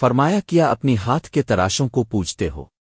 فرمایا کیا اپنی ہاتھ کے تراشوں کو پوجتے ہو۔